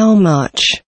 How much?